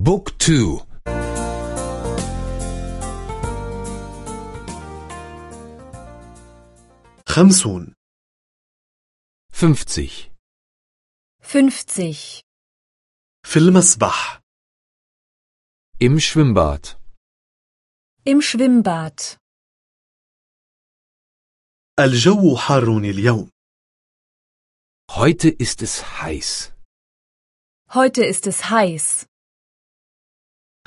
بوك تو خمسون فünfzig fünfzig, في المسبح im Schwimmbad im Schwimmbad. الجو حار اليوم Heute ist es heiß. Heute ist es heiß.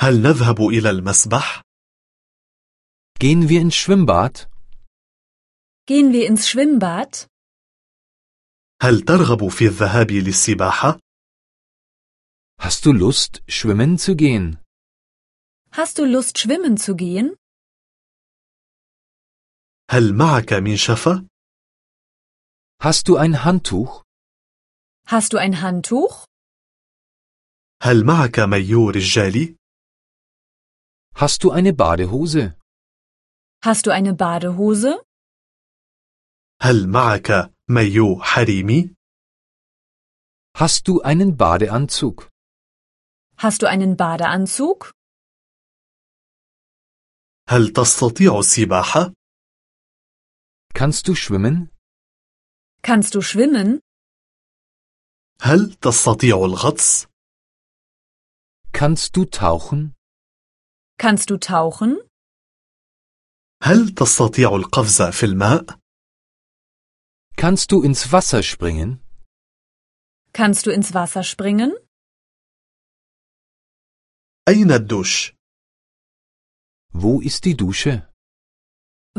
هل نذهب إلى المسبح؟ Gehen wir ins Schwimmbad? Gehen wir ins Schwimmbad? هل ترغب في الذهاب للسباحة؟ Hast du Lust, schwimmen zu gehen? Hast du Lust, schwimmen zu gehen? هل معك منشفة؟ Hast du ein Handtuch? Hast du ein Handtuch? هل معك مايو رجالي؟ Hast du eine Badehose? Hast du eine Badehose? هل معك مايو حريمي؟ Hast du einen Badeanzug? Hast du einen Badeanzug? هل تستطيع السباحة؟ Kannst du schwimmen? Kannst du schwimmen? هل تستطيع الغطس؟ Kannst du tauchen? Kannst du tauchen? هل تستطيع القفز في الماء؟ Kannst du ins Wasser springen? Kannst du ins Wasser springen? أين الدوش؟ Wo ist die Dusche?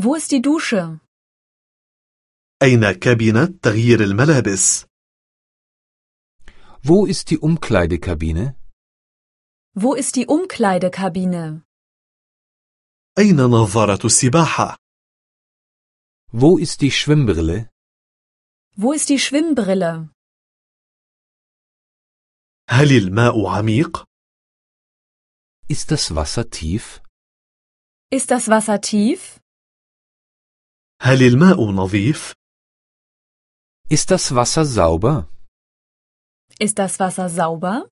Wo ist die Dusche? أين كابينة تغيير الملابس؟ Wo ist die Umkleidekabine? Wo ist die Umkleidekabine? أين نظارة السباحة؟ Wo ist die Schwimmbrille? Wo ist die Schwimmbrille? هل الماء عميق؟ Ist das Wasser tief? Ist das Wasser tief? هل الماء نظيف؟ Ist das Wasser sauber? Ist das Wasser sauber?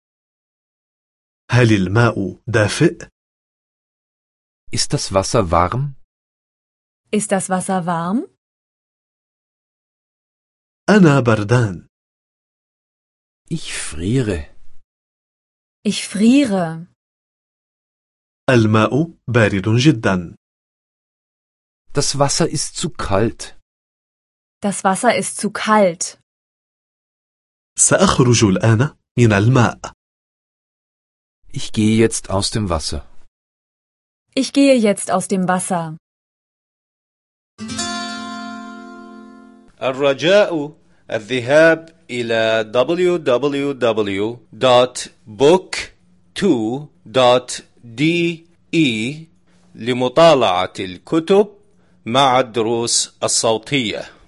هل الماء دافئ؟ Ist das Wasser warm? Ist das Wasser warm? أنا بردان Ich friere. Ich friere. الماء بارد جدا Das Wasser ist zu kalt. Das Wasser ist zu kalt. سأخرج الآن من الماء Ich gehe jetzt aus dem Wasser. Ich gehe jetzt aus dem Wasser. الرجاء الذهاب إلى www.book2.de لمطالعة الكتب مع الدروس الصوتية